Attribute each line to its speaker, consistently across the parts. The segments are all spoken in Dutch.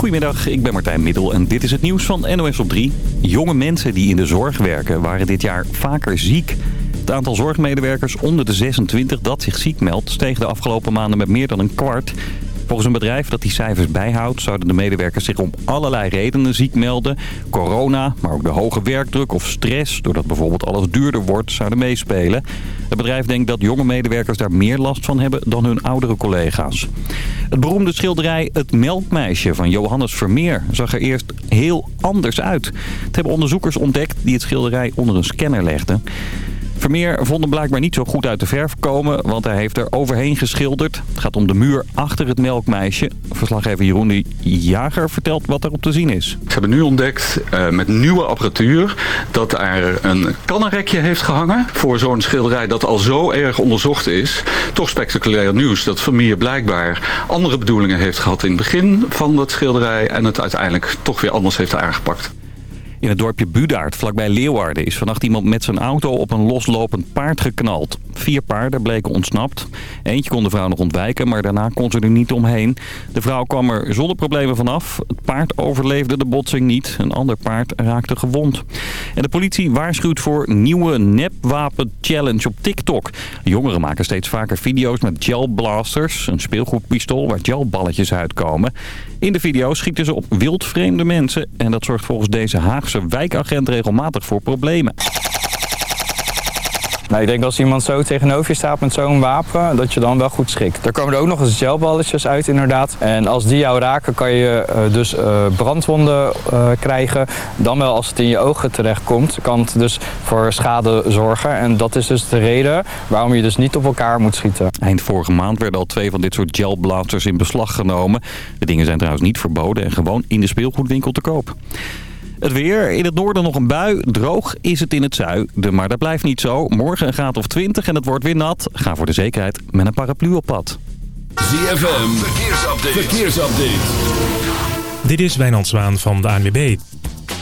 Speaker 1: Goedemiddag, ik ben Martijn Middel en dit is het nieuws van NOS op 3. Jonge mensen die in de zorg werken waren dit jaar vaker ziek. Het aantal zorgmedewerkers onder de 26 dat zich ziek meldt... steeg de afgelopen maanden met meer dan een kwart. Volgens een bedrijf dat die cijfers bijhoudt... zouden de medewerkers zich om allerlei redenen ziek melden. Corona, maar ook de hoge werkdruk of stress... doordat bijvoorbeeld alles duurder wordt, zouden meespelen. Het bedrijf denkt dat jonge medewerkers daar meer last van hebben... dan hun oudere collega's. Het beroemde schilderij Het Melkmeisje van Johannes Vermeer... zag er eerst heel anders uit. Het hebben onderzoekers ontdekt die het schilderij onder een scanner legden. Vermeer vond hem blijkbaar niet zo goed uit de verf komen, want hij heeft er overheen geschilderd. Het gaat om de muur achter het melkmeisje. Verslaggever Jeroen de Jager vertelt wat er op te zien is.
Speaker 2: Ze hebben nu ontdekt uh, met nieuwe apparatuur dat er een kannenrekje heeft gehangen voor zo'n schilderij dat al zo erg onderzocht is. Toch spectaculair nieuws dat Vermeer blijkbaar andere bedoelingen heeft gehad in het begin van dat schilderij en het uiteindelijk toch weer anders heeft aangepakt.
Speaker 1: In het dorpje Budaard, vlakbij Leeuwarden, is vannacht iemand met zijn auto op een loslopend paard geknald. Vier paarden bleken ontsnapt. Eentje kon de vrouw nog ontwijken, maar daarna kon ze er niet omheen. De vrouw kwam er zonder problemen vanaf. Het paard overleefde de botsing niet. Een ander paard raakte gewond. En de politie waarschuwt voor nieuwe nepwapen-challenge op TikTok. Jongeren maken steeds vaker video's met gelblasters, een speelgoedpistool waar gelballetjes uitkomen. In de video schieten ze op wildvreemde mensen en dat zorgt volgens deze Haagse wijkagent regelmatig voor problemen.
Speaker 3: Nou, ik denk als iemand zo tegenover je staat met zo'n wapen, dat je dan wel goed schikt. Er komen er ook nog eens gelballetjes uit inderdaad. En als die jou raken, kan je uh, dus uh, brandwonden uh, krijgen. Dan wel als het in je ogen terechtkomt, kan het dus voor schade zorgen. En dat is dus de reden waarom je dus niet op elkaar moet schieten.
Speaker 1: Eind vorige maand werden al twee van dit soort gelblasters in beslag genomen. De dingen zijn trouwens niet verboden en gewoon in de speelgoedwinkel te koop. Het weer. In het noorden nog een bui. Droog is het in het zuiden. Maar dat blijft niet zo. Morgen een graad of 20 en het wordt weer nat. Ga voor de zekerheid met een paraplu op pad.
Speaker 4: ZFM. Verkeersupdate. Verkeersupdate.
Speaker 5: Dit is Wijnand Zwaan van de ANWB.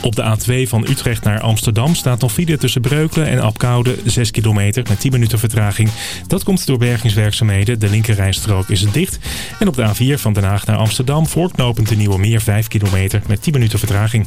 Speaker 5: Op de A2 van Utrecht naar Amsterdam staat nog file tussen Breukelen en Apkoude 6 kilometer met 10 minuten vertraging. Dat komt door bergingswerkzaamheden. De linkerrijstrook is dicht. En op de A4 van Den Haag naar Amsterdam voorknopend de Nieuwe Meer 5 kilometer met 10 minuten vertraging.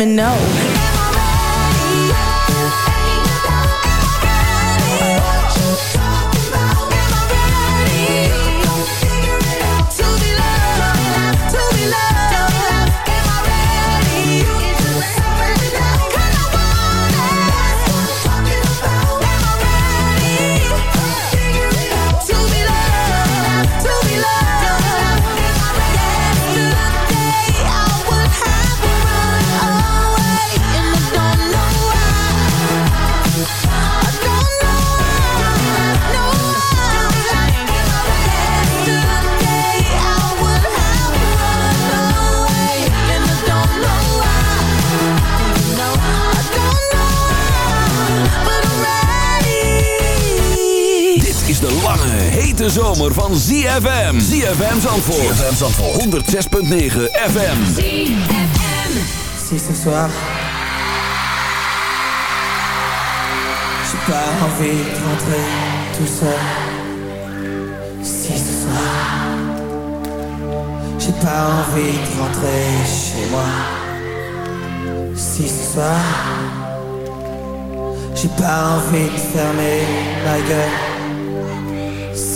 Speaker 6: me know.
Speaker 7: Hete zomer van ZFM. ZFM Zandvoort. ZFM Zandvoort. 106.9 FM.
Speaker 8: Si ce soir J'ai pas envie de rentrer tout seul Si ce soir J'ai pas envie de rentrer chez moi Si ce soir J'ai pas envie de fermer ma gueule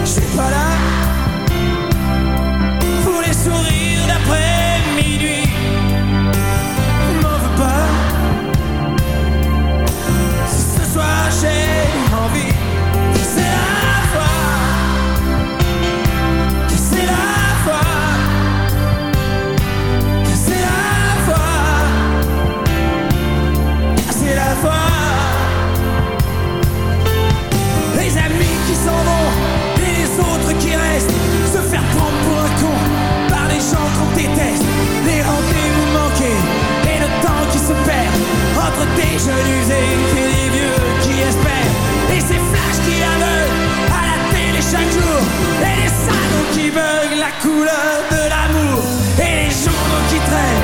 Speaker 8: je suis pas là pour les sourires d'après minuit. M'en veux pas. Ce soir j'ai envie, c'est la foi. C'est la foi. C'est la foi. Que c'est la foi. Qui restent. Se faire prendre pour un con par les gens qu'on déteste. Les rendez-vous manqués et le temps qui se perd Entre des jeunes usés et des vieux qui espèrent. Et ces flashs qui aveuglent à la télé chaque jour. Et les salons qui veulent la couleur de l'amour. Et les journaux qui traînent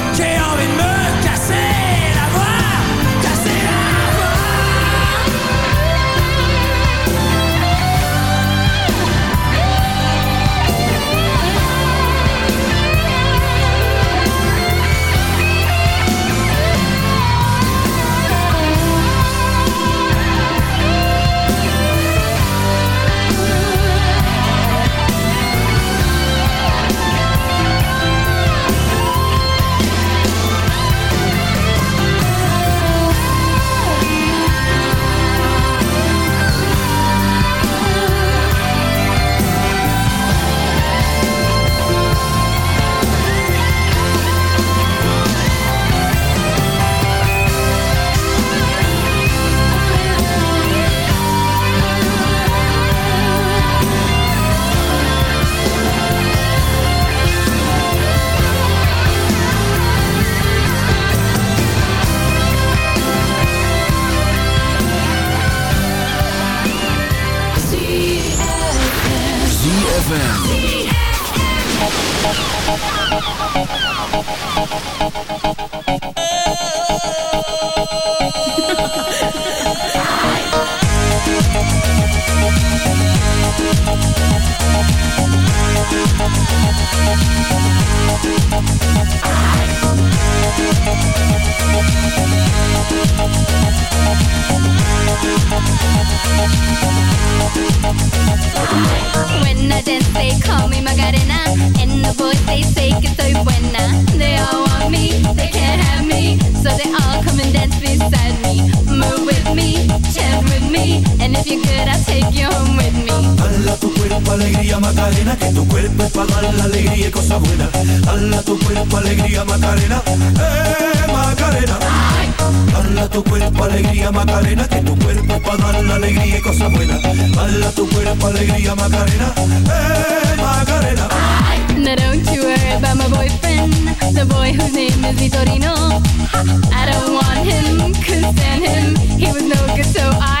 Speaker 9: me.
Speaker 10: And if you're good, I'll take you home with me.
Speaker 9: Dala tu cuerpo alegría Macarena, que tu cuerpo es para dar la alegría y cosas buenas. Dala tu cuerpo alegría Macarena, eh Macarena. Dala tu cuerpo alegría Macarena, que tu cuerpo es para dar la alegría y cosas buenas. Dala tu cuerpo alegría Macarena, eh Macarena.
Speaker 10: Now don't you worry about my boyfriend, the boy whose name is Vitorino. I don't want him, couldn't stand him. He was no good, so I.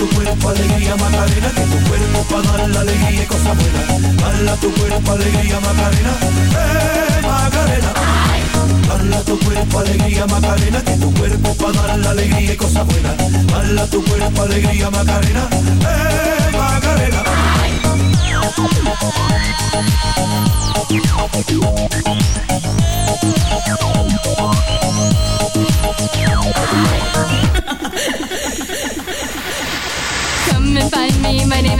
Speaker 9: Tu cuerpo alegría Macarena, tu cuerpo para dar la alegría y cosas buenas. Dala tu cuerpo alegría Macarena, eh Macarena. Dala tu cuerpo alegría Macarena, tu cuerpo para dar la alegría y cosas buenas. Dala tu cuerpo alegría Macarena, eh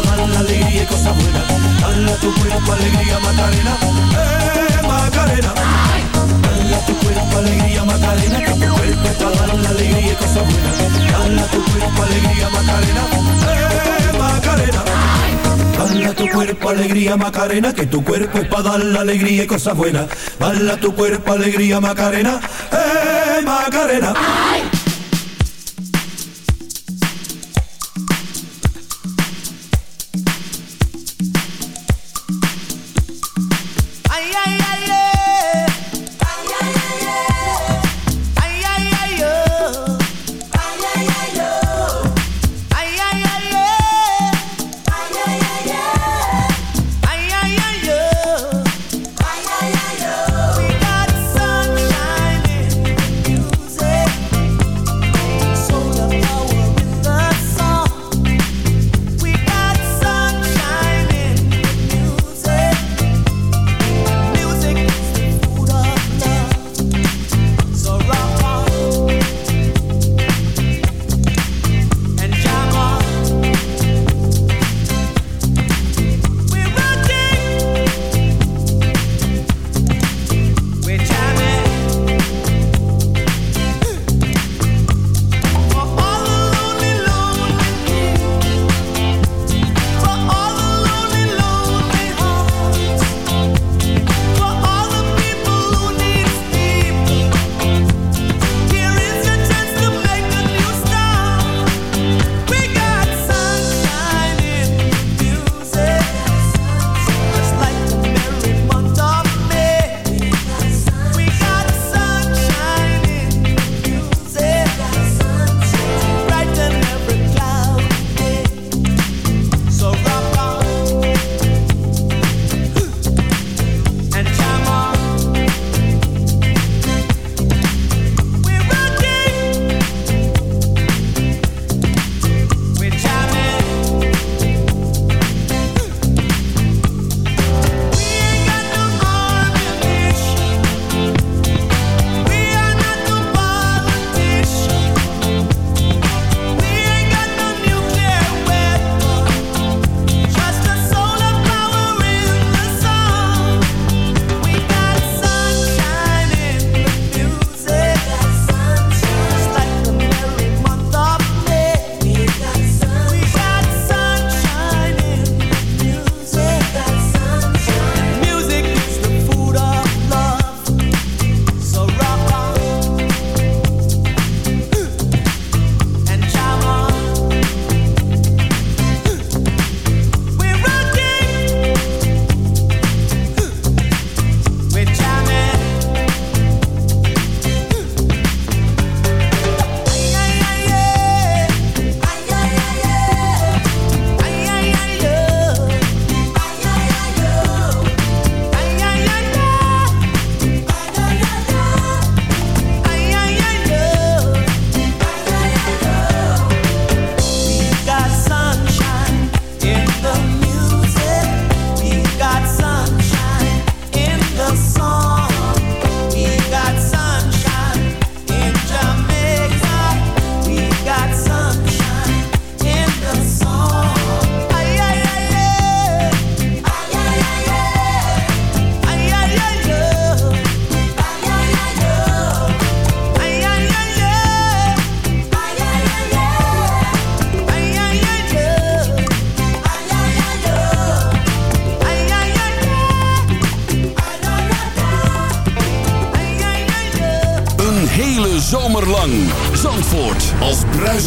Speaker 9: para la alegría y cosas buenas. Dala tu cuerpo alegría Macarena, eh Macarena. Dala tu cuerpo alegría Macarena, que tu cuerpo es para dar la alegría y cosas buenas. Dala tu cuerpo alegría Macarena, eh Macarena. Dala tu cuerpo alegría Macarena, que tu cuerpo es para dar la alegría y cosas buenas. Dala tu cuerpo alegría Macarena, eh Macarena.
Speaker 11: Ay,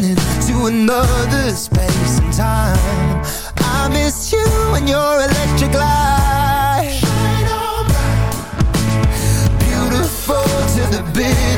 Speaker 12: spinning to another space and time I miss you and your electric light Shine on. Beautiful to the
Speaker 13: big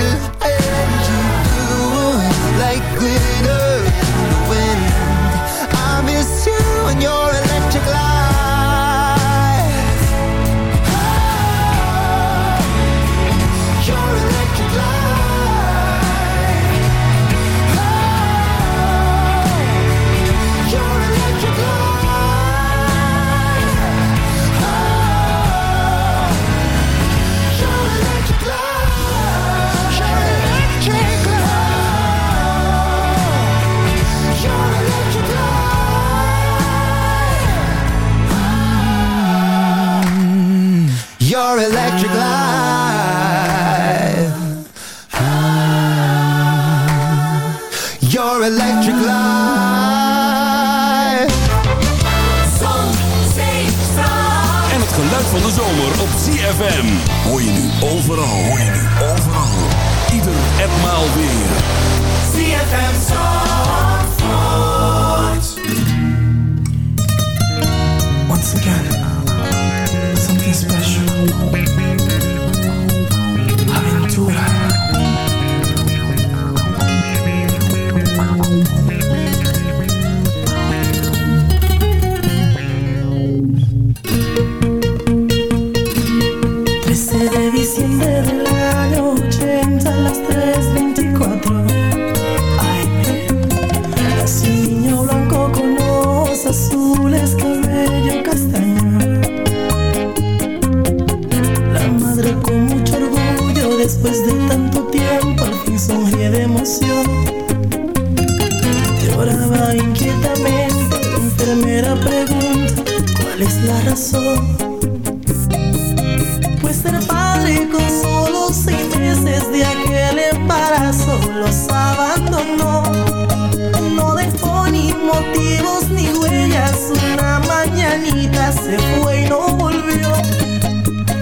Speaker 13: motivos ni huellas. Una mañanita se fue y no volvió.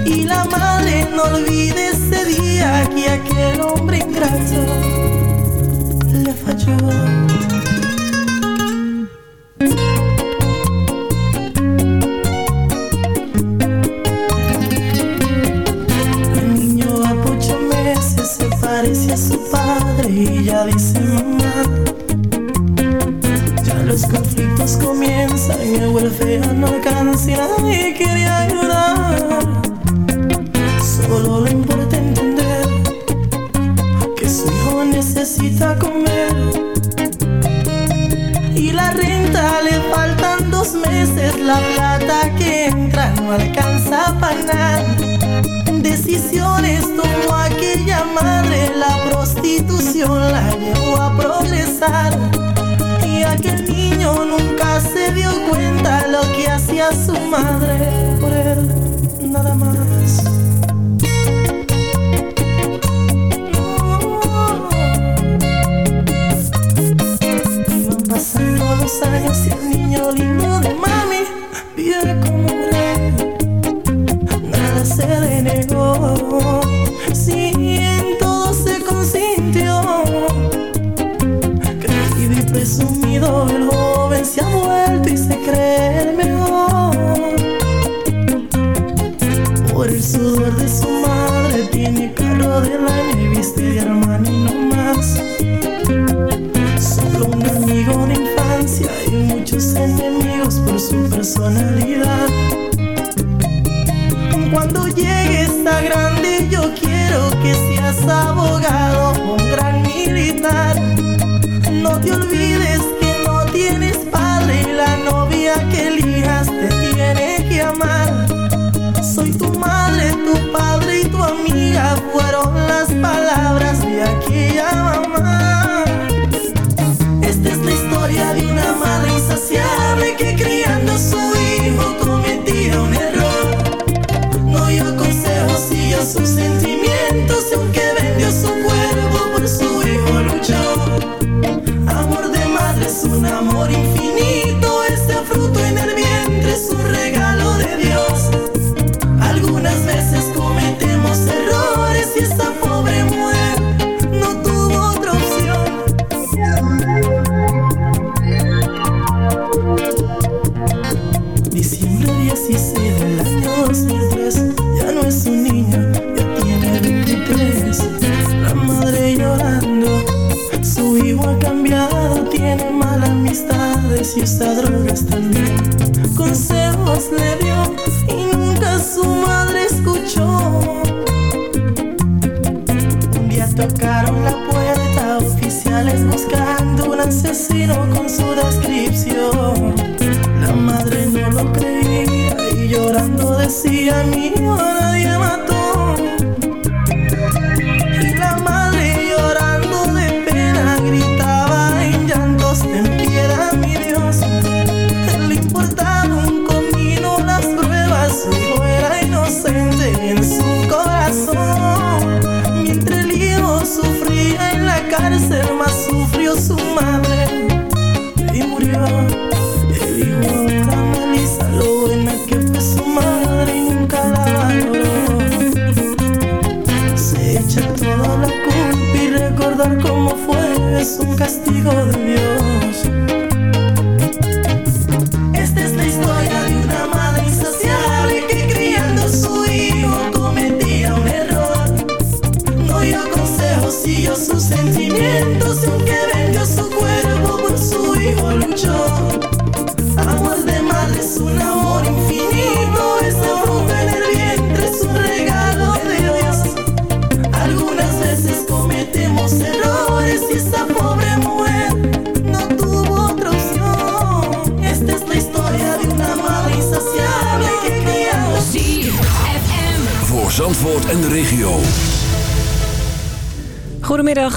Speaker 13: Y la madre no olvide ese día que aquel hombre ingrato le falló. a su padre y ya dice mamá momentos comienzan y vuelve no alcanza y quiere ayudar. Solo lo importa entender que su hijo necesita comer y la renta le faltan dos meses, la plata que entra no alcanza para nada. Decisiones tomó aquella madre, la prostitución la llevó a progresar que el niño nunca se dio cuenta lo que hacía su madre por él, nada más. Iban pasando los años y el niño lindo de más. abogado, un gran militar. No te olvides.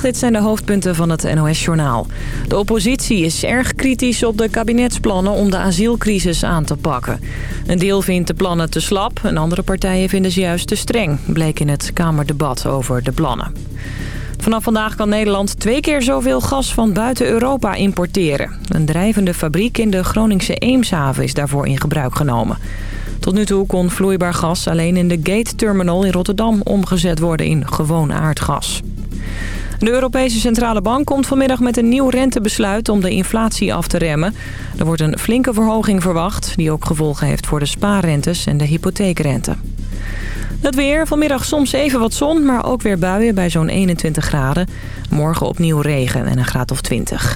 Speaker 14: Dit zijn de hoofdpunten van het NOS-journaal. De oppositie is erg kritisch op de kabinetsplannen om de asielcrisis aan te pakken. Een deel vindt de plannen te slap en andere partijen vinden ze juist te streng... bleek in het Kamerdebat over de plannen. Vanaf vandaag kan Nederland twee keer zoveel gas van buiten Europa importeren. Een drijvende fabriek in de Groningse Eemshaven is daarvoor in gebruik genomen. Tot nu toe kon vloeibaar gas alleen in de Gate Terminal in Rotterdam omgezet worden in gewoon aardgas. De Europese Centrale Bank komt vanmiddag met een nieuw rentebesluit om de inflatie af te remmen. Er wordt een flinke verhoging verwacht, die ook gevolgen heeft voor de spaarrentes en de hypotheekrente. Het weer, vanmiddag soms even wat zon, maar ook weer buien bij zo'n 21 graden. Morgen opnieuw regen en een graad of 20.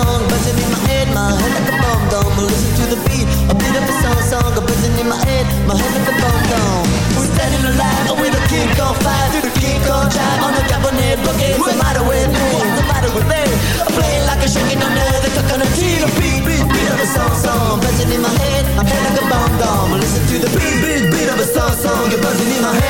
Speaker 15: song, buzzing in my head, my head like a bomb
Speaker 16: dome. Listen to the beat, a beat of a song, song, buzzing in my head, my head like a bomb dome. We're standing alive with a king on fire, through the king on drive on the cabinet boogie. What's the matter with me? What's the matter with me? I'm playing like a shaking under the coconut tree. A beat, beat, beat of a song, song, buzzing in my head, my head like a bomb dome. Listen to the beat, beat, beat of a song, song, you're buzzing in my head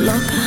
Speaker 17: Loca,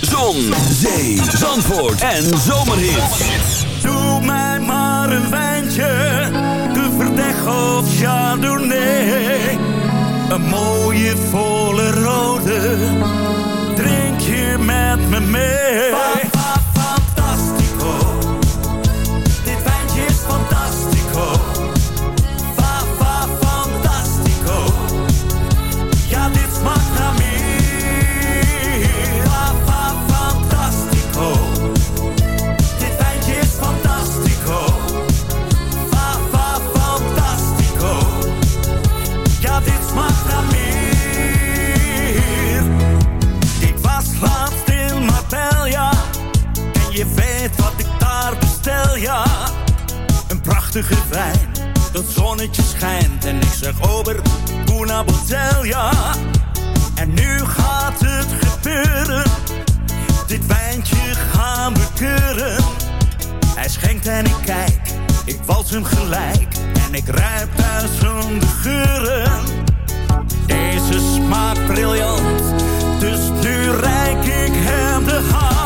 Speaker 4: Zon, zee, zandvoort en zomerhits.
Speaker 18: Prachtige dat zonnetje schijnt. En ik zeg over, una botella. En nu gaat het gebeuren. Dit wijntje gaan we keuren. Hij schenkt en ik kijk, ik wals hem gelijk. En ik ruik duizenden geuren. Deze smaakt briljant, dus nu reik ik hem de hand.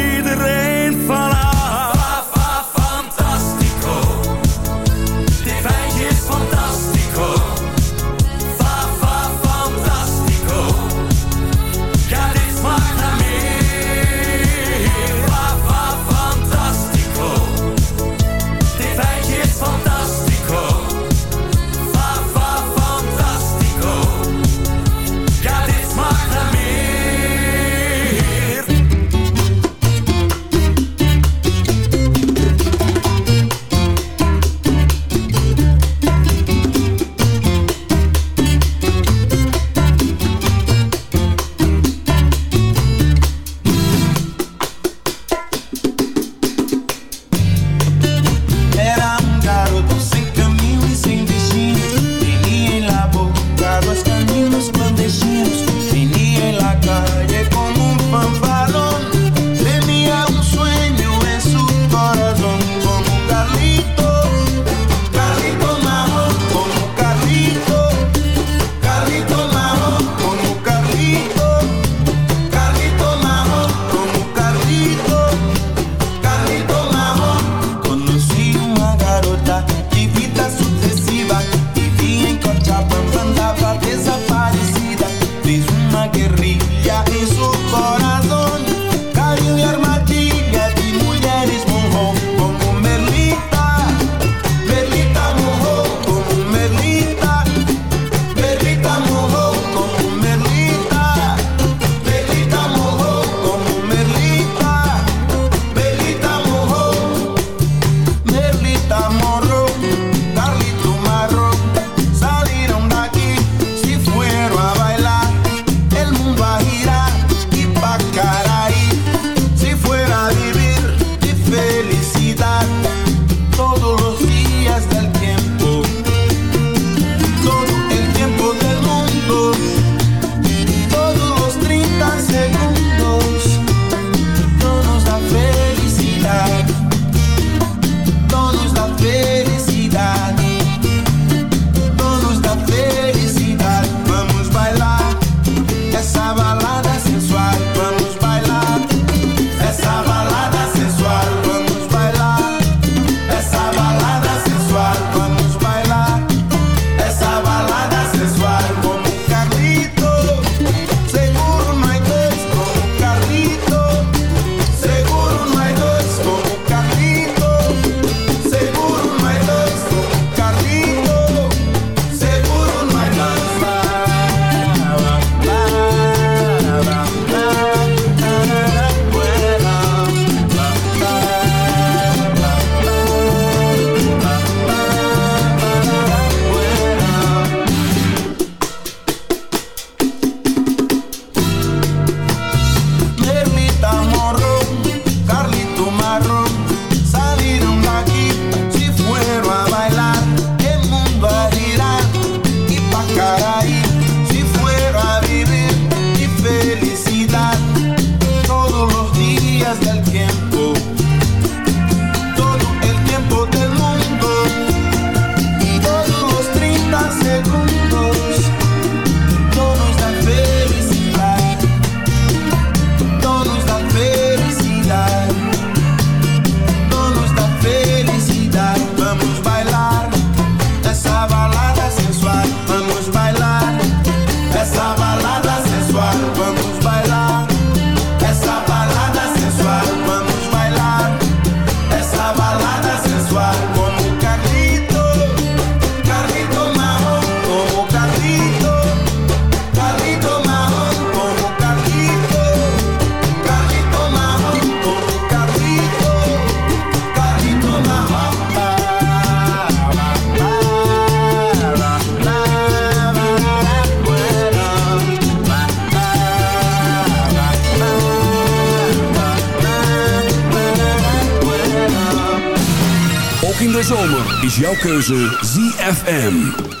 Speaker 7: keuze ZFM.